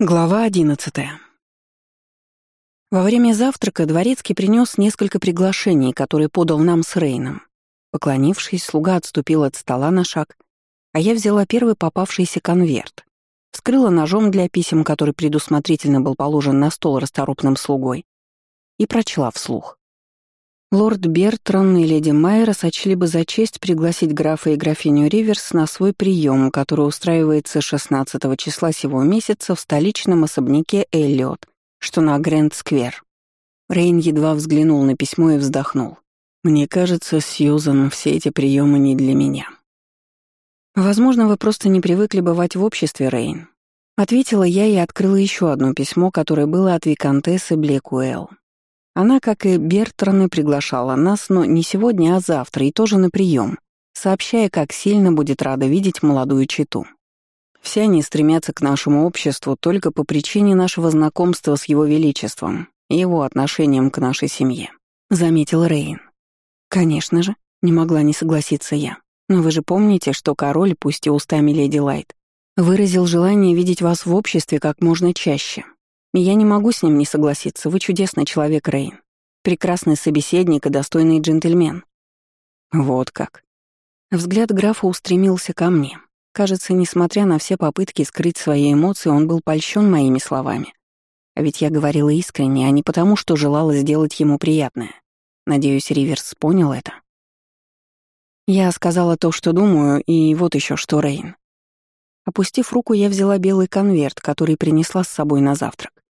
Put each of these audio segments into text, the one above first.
Глава одиннадцатая. Во время завтрака дворецкий принес несколько приглашений, которые подал нам с Рейном. Поклонившись, слуга отступил от стола на шаг, а я взяла первый попавшийся конверт, вскрыла ножом для писем, который предусмотрительно был положен на стол расторопным слугой, и прочла вслух. Лорд Бертран и леди Майера сочли бы за честь пригласить графа и графиню Риверс на свой прием, который устраивается 16 числа сего месяца в столичном особняке Эллиот, что на Грэнд-сквер. Рейн едва взглянул на письмо и вздохнул. «Мне кажется, Сьюзан, все эти приемы не для меня». «Возможно, вы просто не привыкли бывать в обществе, Рейн», — ответила я и открыла еще одно письмо, которое было от виконтессы Блекуэлл. Она, как и Бертраны, приглашала нас, но не сегодня, а завтра, и тоже на прием, сообщая, как сильно будет рада видеть молодую читу. Все они стремятся к нашему обществу только по причине нашего знакомства с Его Величеством и его отношением к нашей семье», — заметил Рейн. «Конечно же», — не могла не согласиться я. «Но вы же помните, что король, пусть и устами леди Лайт, выразил желание видеть вас в обществе как можно чаще. Я не могу с ним не согласиться. Вы чудесный человек, Рейн. Прекрасный собеседник и достойный джентльмен. Вот как. Взгляд графа устремился ко мне. Кажется, несмотря на все попытки скрыть свои эмоции, он был польщен моими словами. А ведь я говорила искренне, а не потому, что желала сделать ему приятное. Надеюсь, Риверс понял это. Я сказала то, что думаю, и вот еще что, Рейн. Опустив руку, я взяла белый конверт, который принесла с собой на завтрак.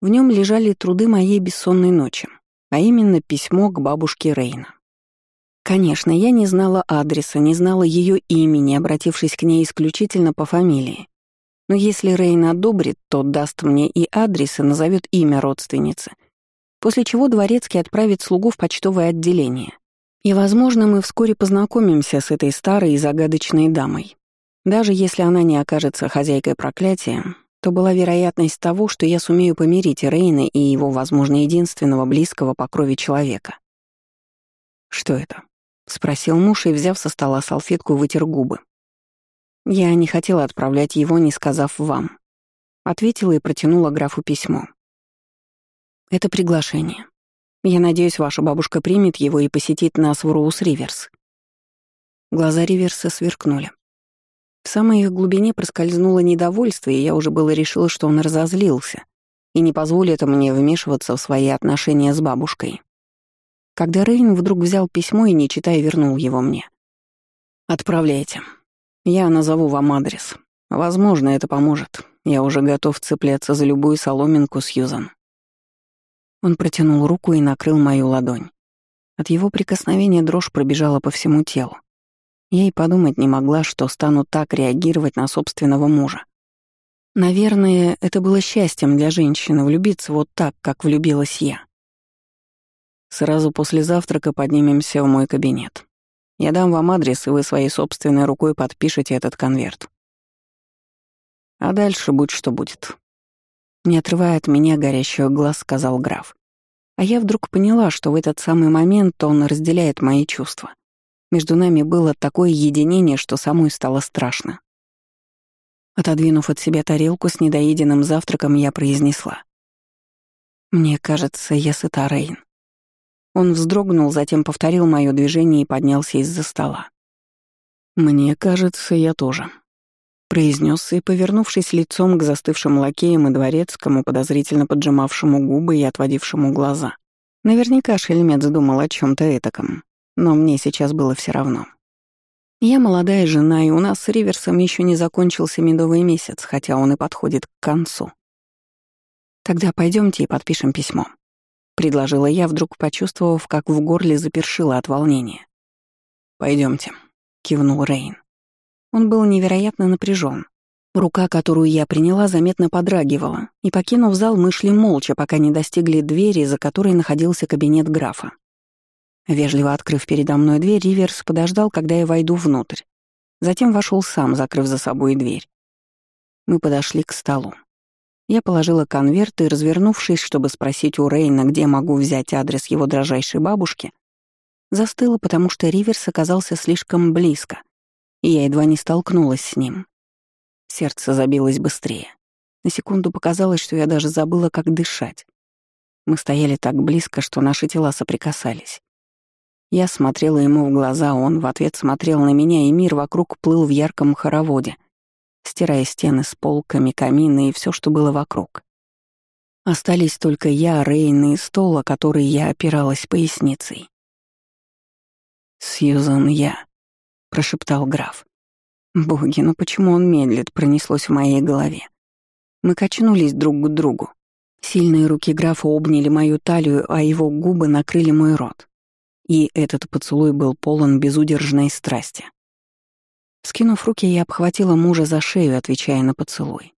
В нем лежали труды моей бессонной ночи, а именно письмо к бабушке Рейна. Конечно, я не знала адреса, не знала ее имени, обратившись к ней исключительно по фамилии. Но если Рейн одобрит, то даст мне и адрес и назовет имя родственницы, после чего дворецкий отправит слугу в почтовое отделение. И, возможно, мы вскоре познакомимся с этой старой и загадочной дамой. Даже если она не окажется хозяйкой проклятия, то была вероятность того, что я сумею помирить Рейна и его, возможно, единственного близкого по крови человека. «Что это?» — спросил муж и, взяв со стола салфетку, вытер губы. «Я не хотела отправлять его, не сказав вам». Ответила и протянула графу письмо. «Это приглашение. Я надеюсь, ваша бабушка примет его и посетит нас в Роуз-Риверс». Глаза Риверса сверкнули. В самой их глубине проскользнуло недовольство, и я уже было решила, что он разозлился и не позволит мне вмешиваться в свои отношения с бабушкой. Когда Рейн вдруг взял письмо и, не читая, вернул его мне. «Отправляйте. Я назову вам адрес. Возможно, это поможет. Я уже готов цепляться за любую соломинку, Сьюзан». Он протянул руку и накрыл мою ладонь. От его прикосновения дрожь пробежала по всему телу. Я и подумать не могла, что стану так реагировать на собственного мужа. Наверное, это было счастьем для женщины влюбиться вот так, как влюбилась я. Сразу после завтрака поднимемся в мой кабинет. Я дам вам адрес, и вы своей собственной рукой подпишете этот конверт. А дальше будь что будет. Не отрывая от меня горящих глаз, сказал граф. А я вдруг поняла, что в этот самый момент он разделяет мои чувства. Между нами было такое единение, что самой стало страшно. Отодвинув от себя тарелку с недоеденным завтраком, я произнесла. «Мне кажется, я сыта, Рейн». Он вздрогнул, затем повторил мое движение и поднялся из-за стола. «Мне кажется, я тоже», — произнес и, повернувшись лицом к застывшим лакеям и дворецкому, подозрительно поджимавшему губы и отводившему глаза. Наверняка шельмец думал о чем то этаком но мне сейчас было все равно. Я молодая жена, и у нас с Риверсом еще не закончился медовый месяц, хотя он и подходит к концу. Тогда пойдемте и подпишем письмо. Предложила я, вдруг почувствовав, как в горле запершило от волнения. Пойдемте, кивнул Рейн. Он был невероятно напряжен. Рука, которую я приняла, заметно подрагивала, и, покинув зал, мы шли молча, пока не достигли двери, за которой находился кабинет графа. Вежливо открыв передо мной дверь, Риверс подождал, когда я войду внутрь. Затем вошел сам, закрыв за собой дверь. Мы подошли к столу. Я положила конверт и, развернувшись, чтобы спросить у Рейна, где могу взять адрес его дрожайшей бабушки, застыла, потому что Риверс оказался слишком близко, и я едва не столкнулась с ним. Сердце забилось быстрее. На секунду показалось, что я даже забыла, как дышать. Мы стояли так близко, что наши тела соприкасались. Я смотрела ему в глаза, он в ответ смотрел на меня, и мир вокруг плыл в ярком хороводе, стирая стены с полками, камины и все, что было вокруг. Остались только я, Рейн и стол, о который я опиралась поясницей. «Сьюзан, я», — прошептал граф. «Боги, ну почему он медлит?» — пронеслось в моей голове. Мы качнулись друг к другу. Сильные руки графа обняли мою талию, а его губы накрыли мой рот. И этот поцелуй был полон безудержной страсти. Скинув руки, я обхватила мужа за шею, отвечая на поцелуй.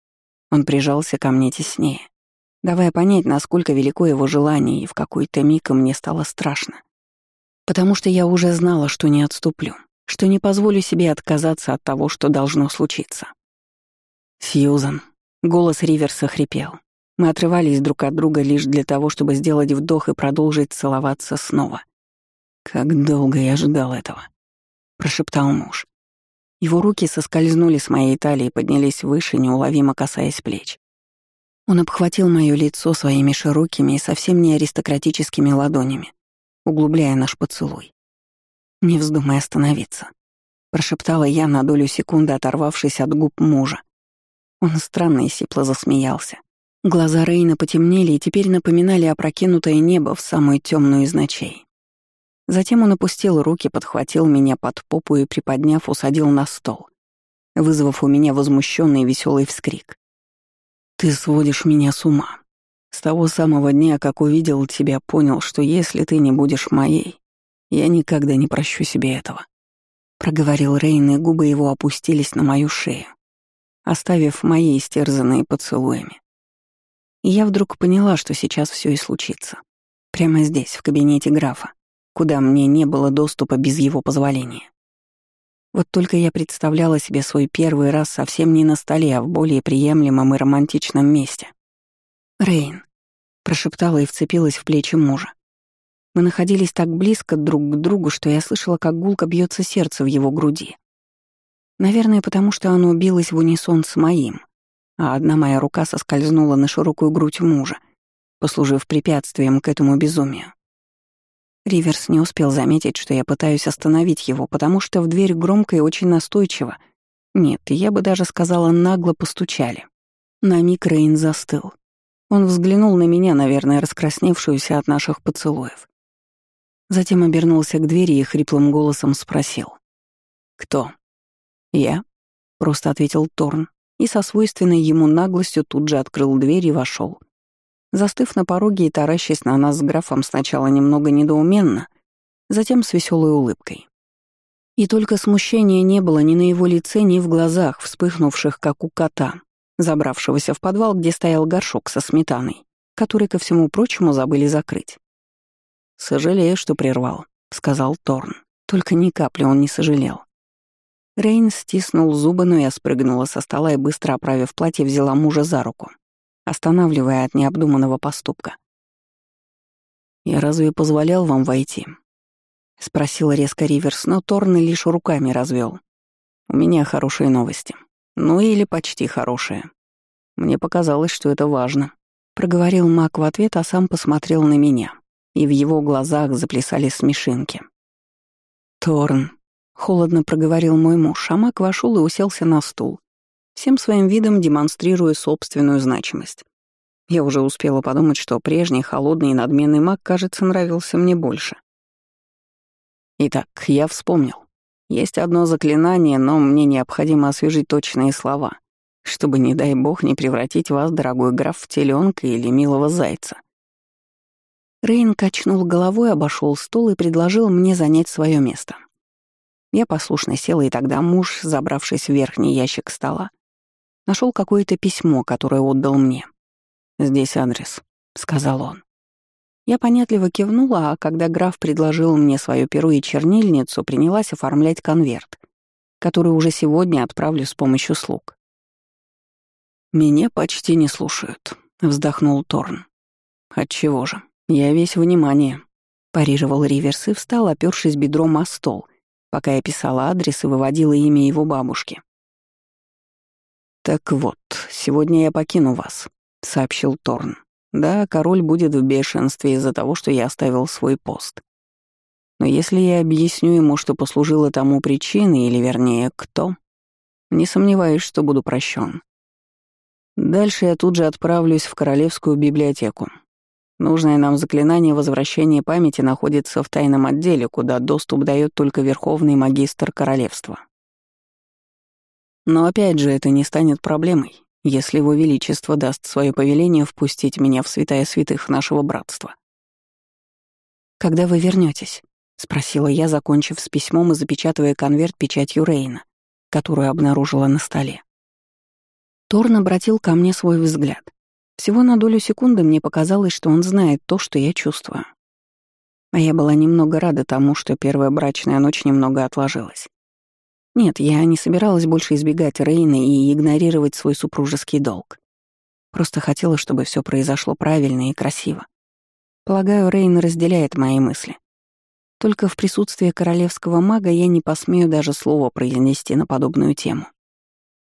Он прижался ко мне теснее, давая понять, насколько велико его желание, и в какой-то миг мне стало страшно. Потому что я уже знала, что не отступлю, что не позволю себе отказаться от того, что должно случиться. «Сьюзан», — голос Риверса хрипел. Мы отрывались друг от друга лишь для того, чтобы сделать вдох и продолжить целоваться снова. «Как долго я ждал этого», — прошептал муж. Его руки соскользнули с моей талии и поднялись выше, неуловимо касаясь плеч. Он обхватил моё лицо своими широкими и совсем не аристократическими ладонями, углубляя наш поцелуй. «Не вздумай остановиться», — прошептала я на долю секунды, оторвавшись от губ мужа. Он странно и сипло засмеялся. Глаза Рейна потемнели и теперь напоминали опрокинутое небо в самую темную из ночей. Затем он опустил руки, подхватил меня под попу и, приподняв, усадил на стол, вызвав у меня возмущенный веселый вскрик. Ты сводишь меня с ума. С того самого дня, как увидел тебя, понял, что если ты не будешь моей, я никогда не прощу себе этого. Проговорил Рейн, и губы его опустились на мою шею, оставив мои истерзанные поцелуями. И я вдруг поняла, что сейчас все и случится. Прямо здесь, в кабинете графа, куда мне не было доступа без его позволения. Вот только я представляла себе свой первый раз совсем не на столе, а в более приемлемом и романтичном месте. «Рейн», — прошептала и вцепилась в плечи мужа. Мы находились так близко друг к другу, что я слышала, как гулко бьется сердце в его груди. Наверное, потому что оно билось в унисон с моим, а одна моя рука соскользнула на широкую грудь мужа, послужив препятствием к этому безумию. Риверс не успел заметить, что я пытаюсь остановить его, потому что в дверь громко и очень настойчиво, нет, я бы даже сказала, нагло постучали. На миг Рейн застыл. Он взглянул на меня, наверное, раскрасневшуюся от наших поцелуев. Затем обернулся к двери и хриплым голосом спросил. «Кто?» «Я», — просто ответил Торн, и со свойственной ему наглостью тут же открыл дверь и вошел. Застыв на пороге и таращась на нас с графом сначала немного недоуменно, затем с веселой улыбкой. И только смущения не было ни на его лице, ни в глазах, вспыхнувших, как у кота, забравшегося в подвал, где стоял горшок со сметаной, который, ко всему прочему, забыли закрыть. «Сожалею, что прервал», — сказал Торн. Только ни капли он не сожалел. Рейн стиснул зубы, но я спрыгнула со стола и, быстро оправив платье, взяла мужа за руку останавливая от необдуманного поступка. «Я разве позволял вам войти?» — спросил резко Риверс, но Торн лишь руками развел. «У меня хорошие новости. Ну или почти хорошие. Мне показалось, что это важно», — проговорил Мак в ответ, а сам посмотрел на меня, и в его глазах заплясали смешинки. «Торн», — холодно проговорил мой муж, а Мак вошел и уселся на стул, всем своим видом демонстрируя собственную значимость. Я уже успела подумать, что прежний холодный и надменный маг, кажется, нравился мне больше. Итак, я вспомнил. Есть одно заклинание, но мне необходимо освежить точные слова, чтобы, не дай бог, не превратить вас, дорогой граф, в теленка или милого зайца. Рейн качнул головой, обошел стол и предложил мне занять свое место. Я послушно села, и тогда муж, забравшись в верхний ящик стола, Нашел какое-то письмо, которое отдал мне. «Здесь адрес», — сказал он. Я понятливо кивнула, а когда граф предложил мне свое перо и чернильницу, принялась оформлять конверт, который уже сегодня отправлю с помощью слуг. «Меня почти не слушают», — вздохнул Торн. «Отчего же? Я весь внимание», — парировал Риверс и встал, опёршись бедром о стол, пока я писала адрес и выводила имя его бабушки. «Так вот, сегодня я покину вас», — сообщил Торн. «Да, король будет в бешенстве из-за того, что я оставил свой пост. Но если я объясню ему, что послужило тому причиной, или вернее, кто, не сомневаюсь, что буду прощен. Дальше я тут же отправлюсь в Королевскую библиотеку. Нужное нам заклинание возвращения памяти находится в тайном отделе, куда доступ дает только Верховный Магистр Королевства. Но опять же, это не станет проблемой, если Его Величество даст свое повеление впустить меня в святая святых нашего братства. «Когда вы вернетесь? спросила я, закончив с письмом и запечатывая конверт печатью Рейна, которую обнаружила на столе. Торн обратил ко мне свой взгляд. Всего на долю секунды мне показалось, что он знает то, что я чувствую. А я была немного рада тому, что первая брачная ночь немного отложилась. Нет, я не собиралась больше избегать Рейна и игнорировать свой супружеский долг. Просто хотела, чтобы все произошло правильно и красиво. Полагаю, Рейн разделяет мои мысли. Только в присутствии королевского мага я не посмею даже слова произнести на подобную тему.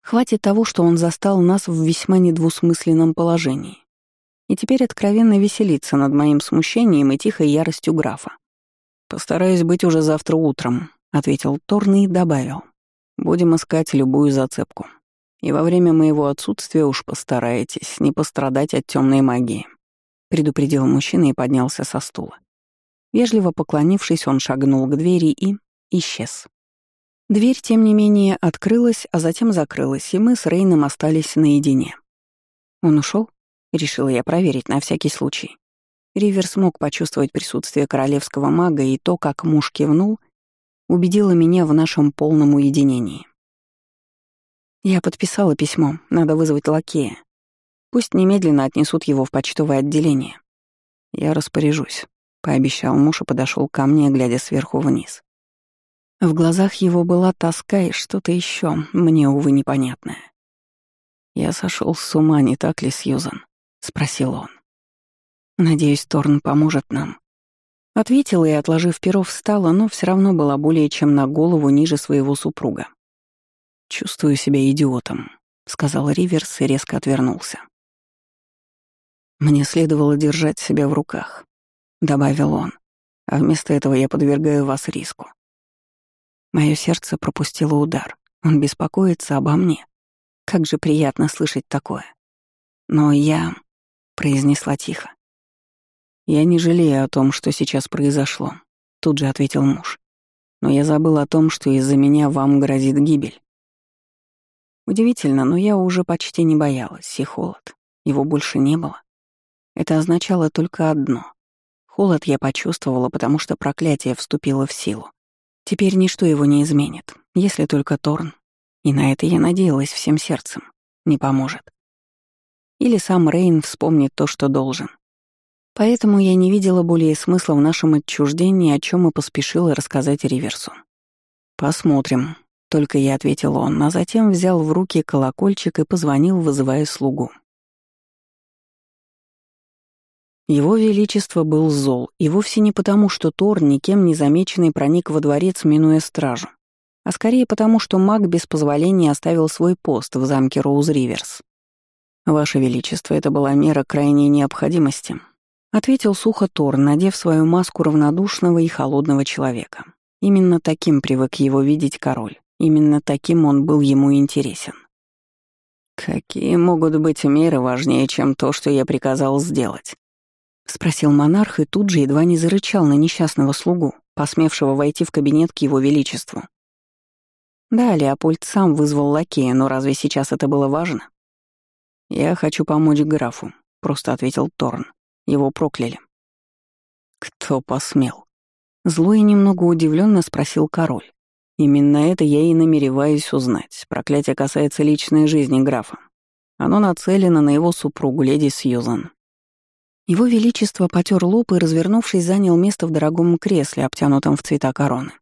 Хватит того, что он застал нас в весьма недвусмысленном положении. И теперь откровенно веселится над моим смущением и тихой яростью графа. «Постараюсь быть уже завтра утром», — ответил Торн и добавил. Будем искать любую зацепку. И во время моего отсутствия уж постарайтесь не пострадать от темной магии», — предупредил мужчина и поднялся со стула. Вежливо поклонившись, он шагнул к двери и исчез. Дверь, тем не менее, открылась, а затем закрылась, и мы с Рейном остались наедине. Он ушел? Решила я проверить на всякий случай. Ривер смог почувствовать присутствие королевского мага, и то, как муж кивнул, убедила меня в нашем полном уединении. Я подписала письмо, надо вызвать лакея. Пусть немедленно отнесут его в почтовое отделение. Я распоряжусь, пообещал муж и подошел ко мне, глядя сверху вниз. В глазах его была тоска и что-то еще, мне, увы, непонятное. «Я сошел с ума, не так ли, Сьюзан?» — спросил он. «Надеюсь, Торн поможет нам. Ответила и, отложив перо, встала, но все равно была более чем на голову ниже своего супруга. «Чувствую себя идиотом», — сказал Риверс и резко отвернулся. «Мне следовало держать себя в руках», — добавил он, «а вместо этого я подвергаю вас риску». Мое сердце пропустило удар. Он беспокоится обо мне. Как же приятно слышать такое. Но я... — произнесла тихо. «Я не жалею о том, что сейчас произошло», — тут же ответил муж. «Но я забыл о том, что из-за меня вам грозит гибель». Удивительно, но я уже почти не боялась, и холод. Его больше не было. Это означало только одно. Холод я почувствовала, потому что проклятие вступило в силу. Теперь ничто его не изменит, если только Торн. И на это я надеялась всем сердцем. Не поможет. Или сам Рейн вспомнит то, что должен. Поэтому я не видела более смысла в нашем отчуждении, о чем и поспешила рассказать Риверсу. «Посмотрим», — только я ответил он, а затем взял в руки колокольчик и позвонил, вызывая слугу. Его Величество был зол, и вовсе не потому, что Тор, никем не замеченный, проник во дворец, минуя стражу, а скорее потому, что маг без позволения оставил свой пост в замке Роуз-Риверс. «Ваше Величество, это была мера крайней необходимости», Ответил сухо Тор, надев свою маску равнодушного и холодного человека. Именно таким привык его видеть король. Именно таким он был ему интересен. «Какие могут быть меры важнее, чем то, что я приказал сделать?» — спросил монарх и тут же едва не зарычал на несчастного слугу, посмевшего войти в кабинет к его величеству. Да, Леопольд сам вызвал лакея, но разве сейчас это было важно? «Я хочу помочь графу», — просто ответил Торн. Его прокляли. Кто посмел? Зло и немного удивленно спросил король. Именно это я и намереваюсь узнать. Проклятие касается личной жизни графа. Оно нацелено на его супругу, леди Сьюзан. Его Величество потер лоб и, развернувшись, занял место в дорогом кресле, обтянутом в цвета короны.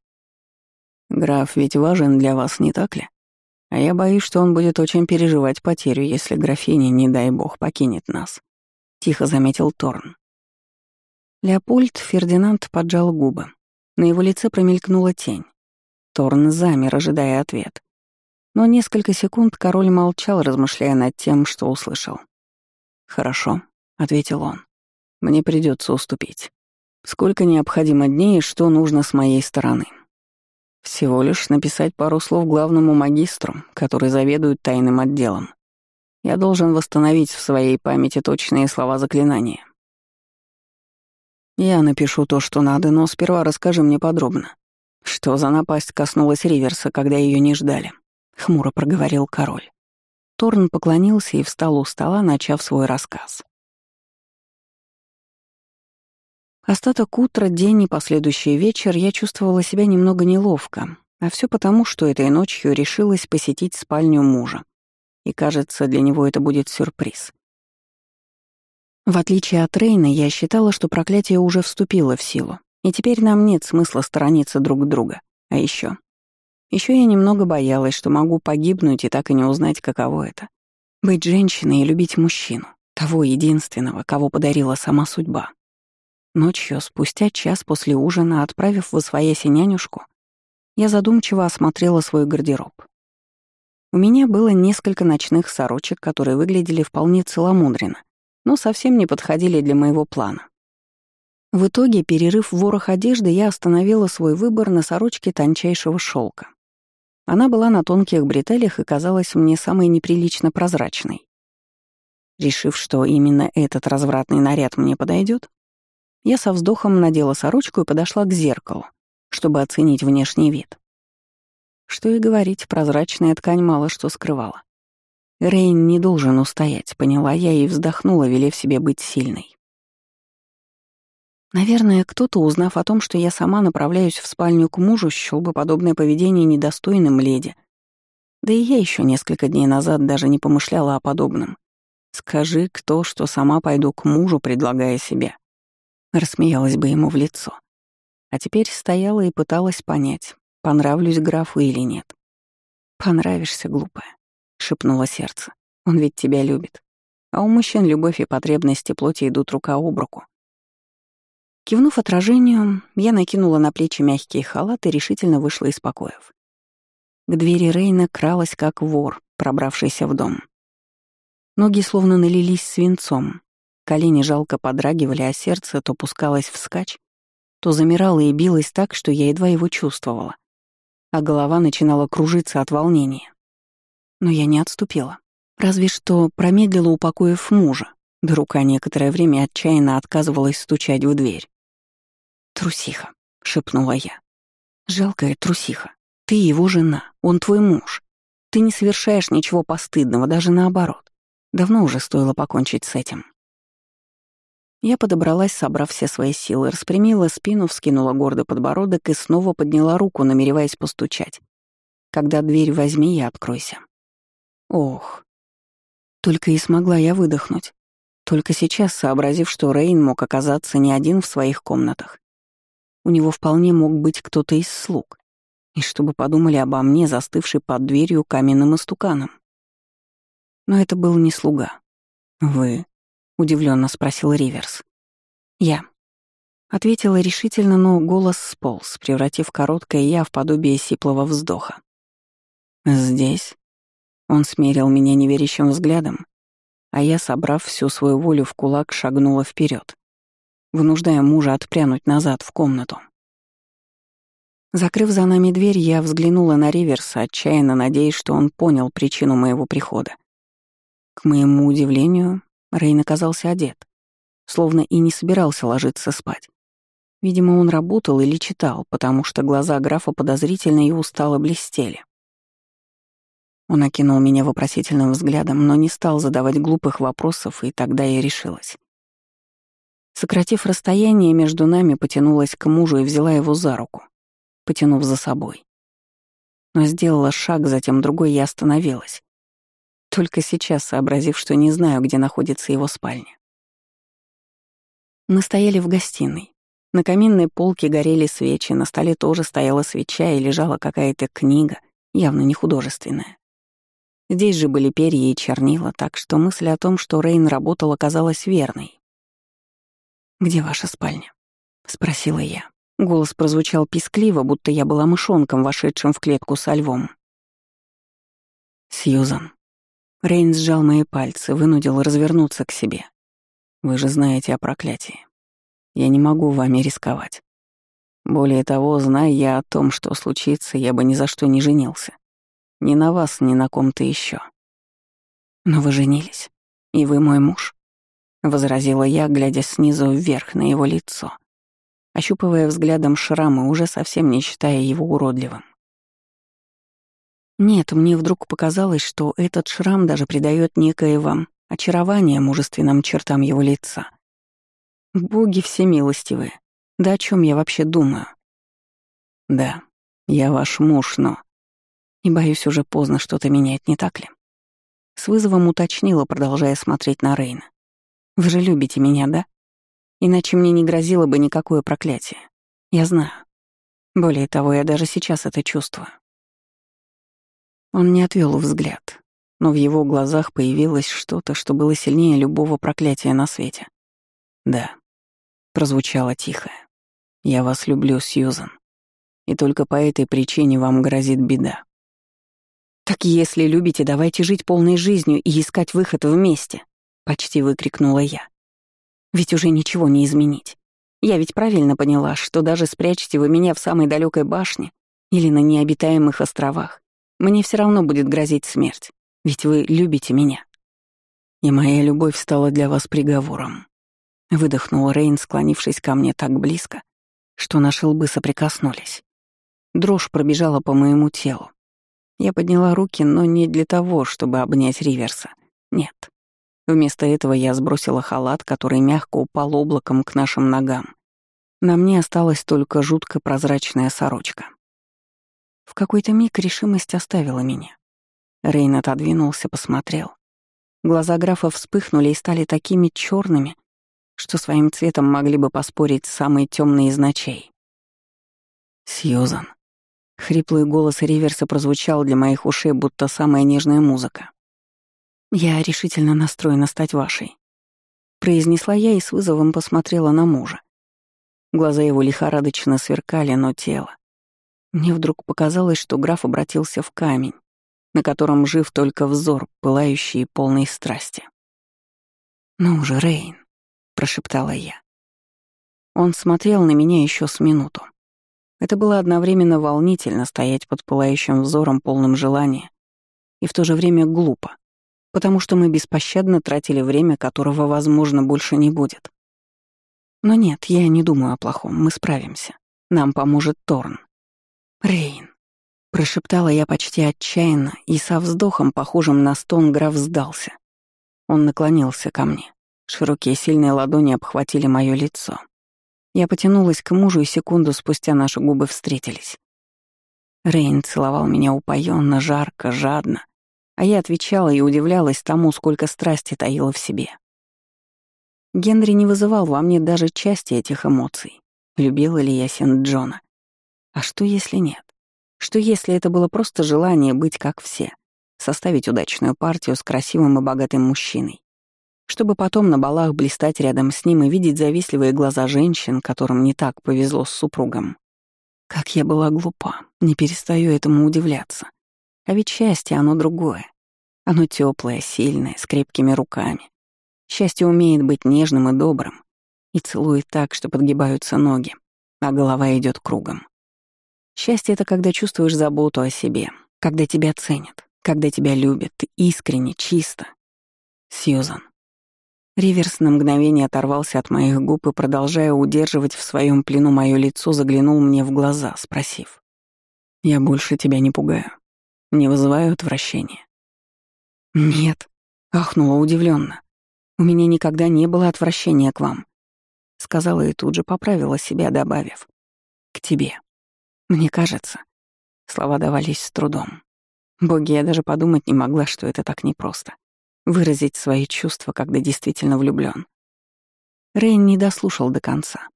«Граф ведь важен для вас, не так ли? А я боюсь, что он будет очень переживать потерю, если графиня, не дай бог, покинет нас тихо заметил Торн. Леопольд Фердинанд поджал губы. На его лице промелькнула тень. Торн замер, ожидая ответ. Но несколько секунд король молчал, размышляя над тем, что услышал. «Хорошо», — ответил он. «Мне придется уступить. Сколько необходимо дней и что нужно с моей стороны?» «Всего лишь написать пару слов главному магистру, который заведует тайным отделом. Я должен восстановить в своей памяти точные слова заклинания». «Я напишу то, что надо, но сперва расскажи мне подробно. Что за напасть коснулась Риверса, когда ее не ждали?» — хмуро проговорил король. Торн поклонился и встал у стола, начав свой рассказ. Остаток утра, день и последующий вечер я чувствовала себя немного неловко, а все потому, что этой ночью решилась посетить спальню мужа. И, кажется, для него это будет сюрприз. В отличие от Рейна, я считала, что проклятие уже вступило в силу, и теперь нам нет смысла сторониться друг друга. А еще еще я немного боялась, что могу погибнуть и так и не узнать, каково это — быть женщиной и любить мужчину, того единственного, кого подарила сама судьба. Ночью, спустя час после ужина, отправив в освояси нянюшку, я задумчиво осмотрела свой гардероб. У меня было несколько ночных сорочек, которые выглядели вполне целомудренно, но совсем не подходили для моего плана. В итоге, перерыв ворох одежды, я остановила свой выбор на сорочке тончайшего шелка. Она была на тонких бретелях и казалась мне самой неприлично прозрачной. Решив, что именно этот развратный наряд мне подойдет, я со вздохом надела сорочку и подошла к зеркалу, чтобы оценить внешний вид. Что и говорить, прозрачная ткань мало что скрывала. Рейн не должен устоять, поняла я и вздохнула, велев себе быть сильной. Наверное, кто-то, узнав о том, что я сама направляюсь в спальню к мужу, счёл бы подобное поведение недостойным леди. Да и я еще несколько дней назад даже не помышляла о подобном. Скажи кто, что сама пойду к мужу, предлагая себя. Рассмеялась бы ему в лицо. А теперь стояла и пыталась понять, понравлюсь графу или нет. «Понравишься, глупая», — шепнуло сердце. «Он ведь тебя любит. А у мужчин любовь и потребности плоти идут рука об руку. Кивнув отражению, я накинула на плечи мягкий халат и решительно вышла из покоев. К двери Рейна кралась, как вор, пробравшийся в дом. Ноги словно налились свинцом, колени жалко подрагивали, а сердце то пускалось вскачь, то замирало и билось так, что я едва его чувствовала, а голова начинала кружиться от волнения. Но я не отступила. Разве что промедлила, упокоив мужа, да рука некоторое время отчаянно отказывалась стучать в дверь. «Трусиха», — шепнула я. «Жалкая трусиха. Ты его жена, он твой муж. Ты не совершаешь ничего постыдного, даже наоборот. Давно уже стоило покончить с этим». Я подобралась, собрав все свои силы, распрямила спину, вскинула гордо подбородок и снова подняла руку, намереваясь постучать. Когда дверь возьми и откройся. Ох. Только и смогла я выдохнуть. Только сейчас, сообразив, что Рейн мог оказаться не один в своих комнатах. У него вполне мог быть кто-то из слуг. И чтобы подумали обо мне, застывший под дверью каменным истуканом. Но это был не слуга. «Вы?» — удивленно спросил Риверс. «Я». Ответила решительно, но голос сполз, превратив короткое «я» в подобие сиплого вздоха. «Здесь?» Он смерил меня неверящим взглядом, а я, собрав всю свою волю в кулак, шагнула вперед вынуждая мужа отпрянуть назад в комнату. Закрыв за нами дверь, я взглянула на Риверса, отчаянно надеясь, что он понял причину моего прихода. К моему удивлению, Рейн оказался одет, словно и не собирался ложиться спать. Видимо, он работал или читал, потому что глаза графа подозрительно и устало блестели. Он окинул меня вопросительным взглядом, но не стал задавать глупых вопросов, и тогда я решилась. Сократив расстояние между нами, потянулась к мужу и взяла его за руку, потянув за собой. Но сделала шаг, затем другой и остановилась. Только сейчас сообразив, что не знаю, где находится его спальня. Мы стояли в гостиной. На каминной полке горели свечи, на столе тоже стояла свеча и лежала какая-то книга, явно не художественная. Здесь же были перья и чернила, так что мысль о том, что Рейн работал, оказалась верной. «Где ваша спальня?» — спросила я. Голос прозвучал пискливо, будто я была мышонком, вошедшим в клетку со львом. Сьюзан. Рейн сжал мои пальцы, вынудил развернуться к себе. Вы же знаете о проклятии. Я не могу вами рисковать. Более того, зная я о том, что случится, я бы ни за что не женился. Ни на вас, ни на ком-то еще. Но вы женились, и вы мой муж, — возразила я, глядя снизу вверх на его лицо, ощупывая взглядом шрамы, уже совсем не считая его уродливым. Нет, мне вдруг показалось, что этот шрам даже придает некое вам очарование мужественным чертам его лица. Боги всемилостивые, да о чем я вообще думаю? Да, я ваш муж, но... И боюсь, уже поздно что-то менять, не так ли? С вызовом уточнила, продолжая смотреть на Рейна. Вы же любите меня, да? Иначе мне не грозило бы никакое проклятие. Я знаю. Более того, я даже сейчас это чувствую. Он не отвел взгляд, но в его глазах появилось что-то, что было сильнее любого проклятия на свете. Да, прозвучало тихо. Я вас люблю, Сьюзан. И только по этой причине вам грозит беда. Так если любите, давайте жить полной жизнью и искать выход вместе, почти выкрикнула я. Ведь уже ничего не изменить. Я ведь правильно поняла, что даже спрячьте вы меня в самой далекой башне или на необитаемых островах, мне все равно будет грозить смерть, ведь вы любите меня. И моя любовь стала для вас приговором. Выдохнул Рейн, склонившись ко мне так близко, что наши лбы соприкоснулись. Дрожь пробежала по моему телу. Я подняла руки, но не для того, чтобы обнять Риверса. Нет. Вместо этого я сбросила халат, который мягко упал облаком к нашим ногам. На мне осталась только жутко прозрачная сорочка. В какой-то миг решимость оставила меня. Рейн отодвинулся, посмотрел. Глаза графа вспыхнули и стали такими черными, что своим цветом могли бы поспорить самые темные из ночей. «Сьюзан». Хриплый голос Риверса прозвучал для моих ушей, будто самая нежная музыка. «Я решительно настроена стать вашей», — произнесла я и с вызовом посмотрела на мужа. Глаза его лихорадочно сверкали, но тело. Мне вдруг показалось, что граф обратился в камень, на котором жив только взор, пылающий и полный страсти. «Ну уже, Рейн», — прошептала я. Он смотрел на меня еще с минуту. Это было одновременно волнительно стоять под пылающим взором, полным желания, и в то же время глупо, потому что мы беспощадно тратили время, которого, возможно, больше не будет. Но нет, я не думаю о плохом, мы справимся. Нам поможет Торн. Рейн. Прошептала я почти отчаянно, и со вздохом, похожим на стон, граф сдался. Он наклонился ко мне. Широкие сильные ладони обхватили мое лицо. Я потянулась к мужу, и секунду спустя наши губы встретились. Рейн целовал меня упоенно, жарко, жадно, а я отвечала и удивлялась тому, сколько страсти таила в себе. Генри не вызывал во мне даже части этих эмоций. Любила ли я Сент-Джона? А что, если нет? Что, если это было просто желание быть как все? Составить удачную партию с красивым и богатым мужчиной? чтобы потом на балах блистать рядом с ним и видеть завистливые глаза женщин, которым не так повезло с супругом. Как я была глупа, не перестаю этому удивляться. А ведь счастье, оно другое. Оно теплое, сильное, с крепкими руками. Счастье умеет быть нежным и добрым и целует так, что подгибаются ноги, а голова идет кругом. Счастье — это когда чувствуешь заботу о себе, когда тебя ценят, когда тебя любят, искренне, чисто. Сьюзан. Риверс на мгновение оторвался от моих губ и, продолжая удерживать в своем плену мое лицо, заглянул мне в глаза, спросив. «Я больше тебя не пугаю. Не вызываю отвращения». «Нет», — ахнула удивленно. «У меня никогда не было отвращения к вам», — сказала и тут же поправила себя, добавив. «К тебе. Мне кажется». Слова давались с трудом. Боги, я даже подумать не могла, что это так непросто выразить свои чувства, когда действительно влюблён. Рейн не дослушал до конца.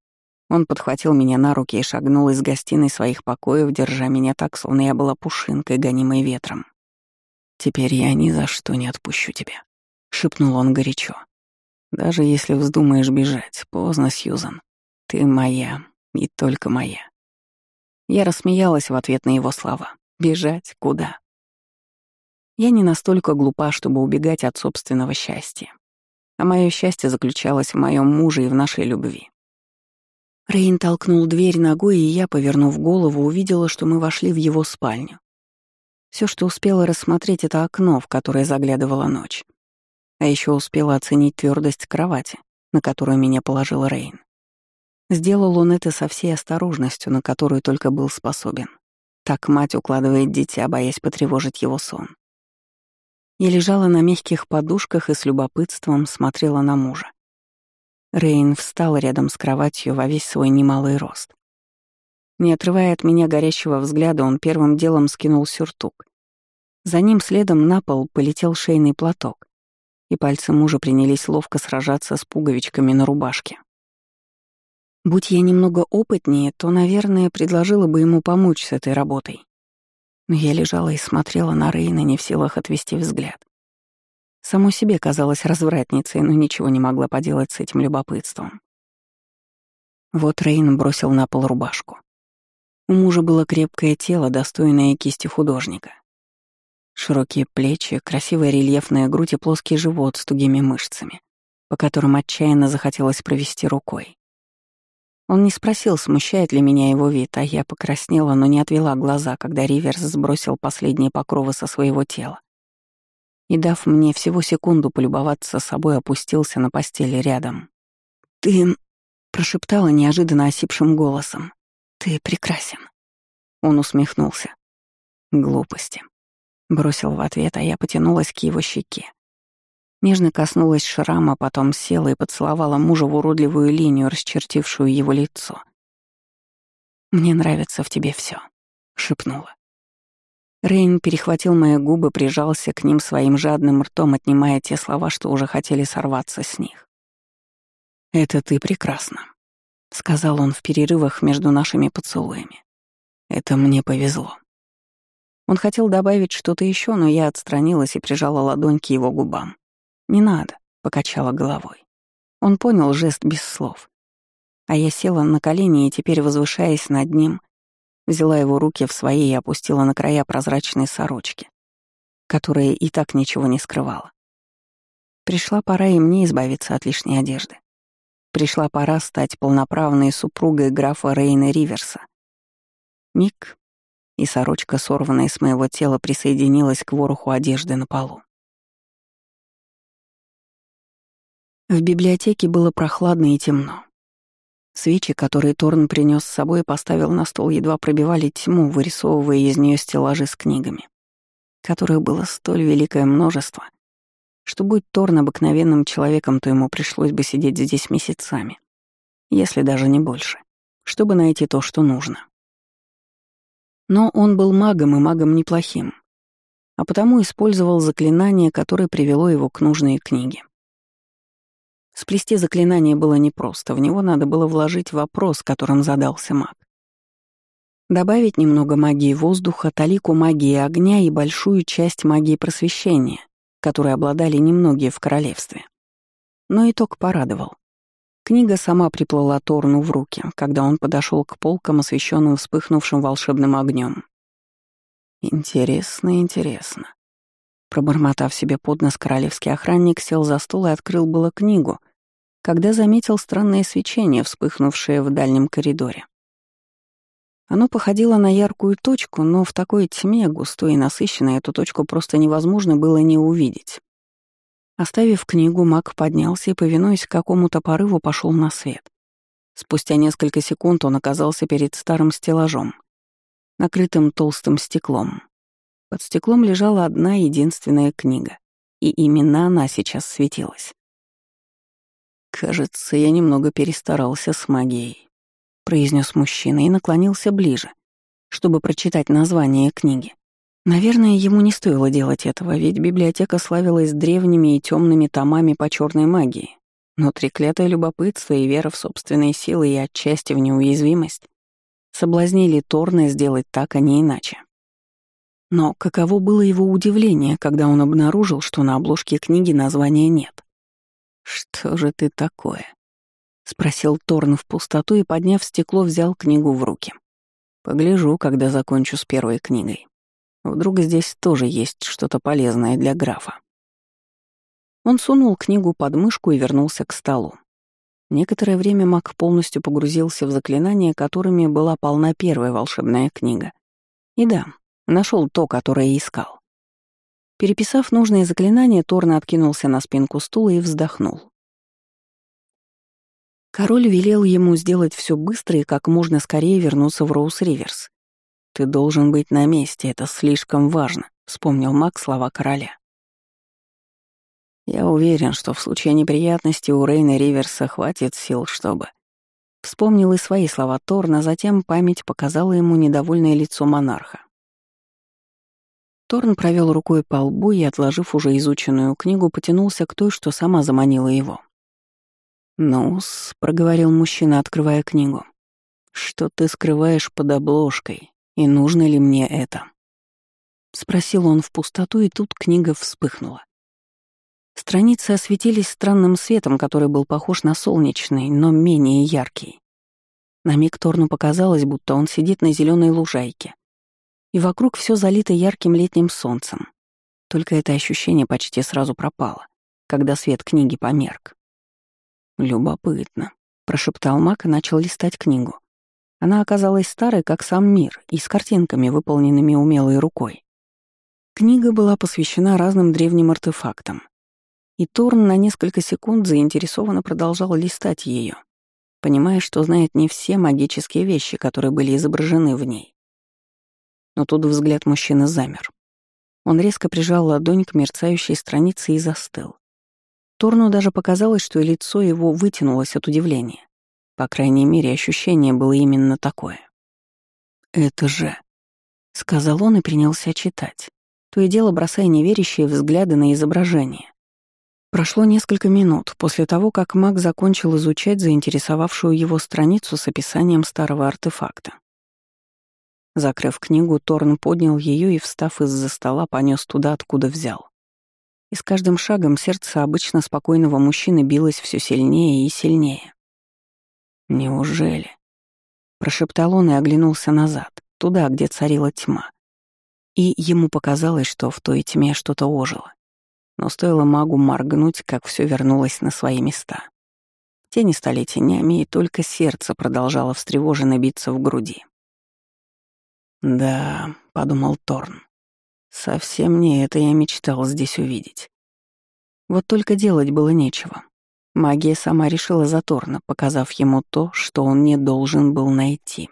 Он подхватил меня на руки и шагнул из гостиной своих покоев, держа меня так, словно я была пушинкой, гонимой ветром. «Теперь я ни за что не отпущу тебя», — шепнул он горячо. «Даже если вздумаешь бежать, поздно, Сьюзан. Ты моя и только моя». Я рассмеялась в ответ на его слова. «Бежать? Куда?» Я не настолько глупа, чтобы убегать от собственного счастья. А мое счастье заключалось в моем муже и в нашей любви. Рейн толкнул дверь ногой, и я, повернув голову, увидела, что мы вошли в его спальню. Все, что успела рассмотреть, это окно, в которое заглядывала ночь. А еще успела оценить твердость кровати, на которую меня положил Рейн. Сделал он это со всей осторожностью, на которую только был способен. Так мать укладывает дитя, боясь потревожить его сон. Я лежала на мягких подушках и с любопытством смотрела на мужа. Рейн встал рядом с кроватью во весь свой немалый рост. Не отрывая от меня горящего взгляда, он первым делом скинул сюртук. За ним следом на пол полетел шейный платок, и пальцы мужа принялись ловко сражаться с пуговичками на рубашке. Будь я немного опытнее, то, наверное, предложила бы ему помочь с этой работой. Но я лежала и смотрела на Рейна, не в силах отвести взгляд. Само себе казалась развратницей, но ничего не могла поделать с этим любопытством. Вот Рейн бросил на пол рубашку. У мужа было крепкое тело, достойное кисти художника. Широкие плечи, красивая рельефная грудь и плоский живот с тугими мышцами, по которым отчаянно захотелось провести рукой. Он не спросил, смущает ли меня его вид, а я покраснела, но не отвела глаза, когда Риверс сбросил последние покровы со своего тела. И, дав мне всего секунду полюбоваться собой, опустился на постели рядом. «Ты...» — прошептала неожиданно осипшим голосом. «Ты прекрасен». Он усмехнулся. «Глупости». Бросил в ответ, а я потянулась к его щеке. Нежно коснулась шрама, потом села и поцеловала мужа в уродливую линию, расчертившую его лицо. «Мне нравится в тебе все, шепнула. Рейн перехватил мои губы, прижался к ним своим жадным ртом, отнимая те слова, что уже хотели сорваться с них. «Это ты прекрасно», — сказал он в перерывах между нашими поцелуями. «Это мне повезло». Он хотел добавить что-то еще, но я отстранилась и прижала ладонь к его губам. «Не надо», — покачала головой. Он понял жест без слов. А я села на колени и теперь, возвышаясь над ним, взяла его руки в свои и опустила на края прозрачной сорочки, которая и так ничего не скрывала. Пришла пора и мне избавиться от лишней одежды. Пришла пора стать полноправной супругой графа Рейна Риверса. Миг, и сорочка, сорванная с моего тела, присоединилась к вороху одежды на полу. В библиотеке было прохладно и темно. Свечи, которые Торн принес с собой и поставил на стол, едва пробивали тьму, вырисовывая из нее стеллажи с книгами, которых было столь великое множество, что будь Торн обыкновенным человеком, то ему пришлось бы сидеть здесь месяцами, если даже не больше, чтобы найти то, что нужно. Но он был магом и магом неплохим, а потому использовал заклинание, которое привело его к нужной книге. Сплести заклинание было непросто, в него надо было вложить вопрос, которым задался маг. Добавить немного магии воздуха, талику магии огня и большую часть магии просвещения, которые обладали немногие в королевстве. Но итог порадовал. Книга сама приплыла Торну в руки, когда он подошел к полкам, освещенным вспыхнувшим волшебным огнем. Интересно, интересно. Пробормотав себе под нос, королевский охранник сел за стол и открыл было книгу, когда заметил странное свечение, вспыхнувшее в дальнем коридоре. Оно походило на яркую точку, но в такой тьме, густой и насыщенной, эту точку просто невозможно было не увидеть. Оставив книгу, маг поднялся и, повинуясь какому-то порыву, пошел на свет. Спустя несколько секунд он оказался перед старым стеллажом, накрытым толстым стеклом. Под стеклом лежала одна единственная книга, и именно она сейчас светилась. «Кажется, я немного перестарался с магией», — произнес мужчина и наклонился ближе, чтобы прочитать название книги. Наверное, ему не стоило делать этого, ведь библиотека славилась древними и темными томами по черной магии. Но треклятое любопытство и вера в собственные силы и отчасти в неуязвимость соблазнили Торна сделать так, а не иначе. Но каково было его удивление, когда он обнаружил, что на обложке книги названия нет. «Что же ты такое?» — спросил Торн в пустоту и, подняв стекло, взял книгу в руки. «Погляжу, когда закончу с первой книгой. Вдруг здесь тоже есть что-то полезное для графа. Он сунул книгу под мышку и вернулся к столу. Некоторое время маг полностью погрузился в заклинания, которыми была полна первая волшебная книга. И да, нашел то, которое искал. Переписав нужные заклинания, Торн откинулся на спинку стула и вздохнул. Король велел ему сделать все быстро и как можно скорее вернуться в Роуз-Риверс. «Ты должен быть на месте, это слишком важно», — вспомнил маг слова короля. Я уверен, что в случае неприятности у Рейна Риверса хватит сил, чтобы... Вспомнил и свои слова Торна, затем память показала ему недовольное лицо монарха. Торн провел рукой по лбу и, отложив уже изученную книгу, потянулся к той, что сама заманила его. «Ну-с», — проговорил мужчина, открывая книгу, — «что ты скрываешь под обложкой, и нужно ли мне это?» Спросил он в пустоту, и тут книга вспыхнула. Страницы осветились странным светом, который был похож на солнечный, но менее яркий. На миг Торну показалось, будто он сидит на зеленой лужайке. И вокруг все залито ярким летним солнцем. Только это ощущение почти сразу пропало, когда свет книги померк. «Любопытно», — прошептал Мак и начал листать книгу. Она оказалась старой, как сам мир, и с картинками, выполненными умелой рукой. Книга была посвящена разным древним артефактам, и Торн на несколько секунд заинтересованно продолжал листать ее, понимая, что знает не все магические вещи, которые были изображены в ней. Но тут взгляд мужчины замер. Он резко прижал ладонь к мерцающей странице и застыл. Торну даже показалось, что лицо его вытянулось от удивления. По крайней мере, ощущение было именно такое. «Это же...» — сказал он и принялся читать, то и дело бросая неверящие взгляды на изображение. Прошло несколько минут после того, как маг закончил изучать заинтересовавшую его страницу с описанием старого артефакта. Закрыв книгу, Торн поднял ее и, встав из-за стола, понес туда, откуда взял. И с каждым шагом сердце обычно спокойного мужчины билось все сильнее и сильнее. «Неужели?» — прошептал он и оглянулся назад, туда, где царила тьма. И ему показалось, что в той тьме что-то ожило. Но стоило магу моргнуть, как все вернулось на свои места. Тени стали тенями, и только сердце продолжало встревоженно биться в груди. «Да», — подумал Торн, — «совсем не это я мечтал здесь увидеть». Вот только делать было нечего. Магия сама решила за Торна, показав ему то, что он не должен был найти.